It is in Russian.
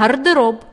гардероб.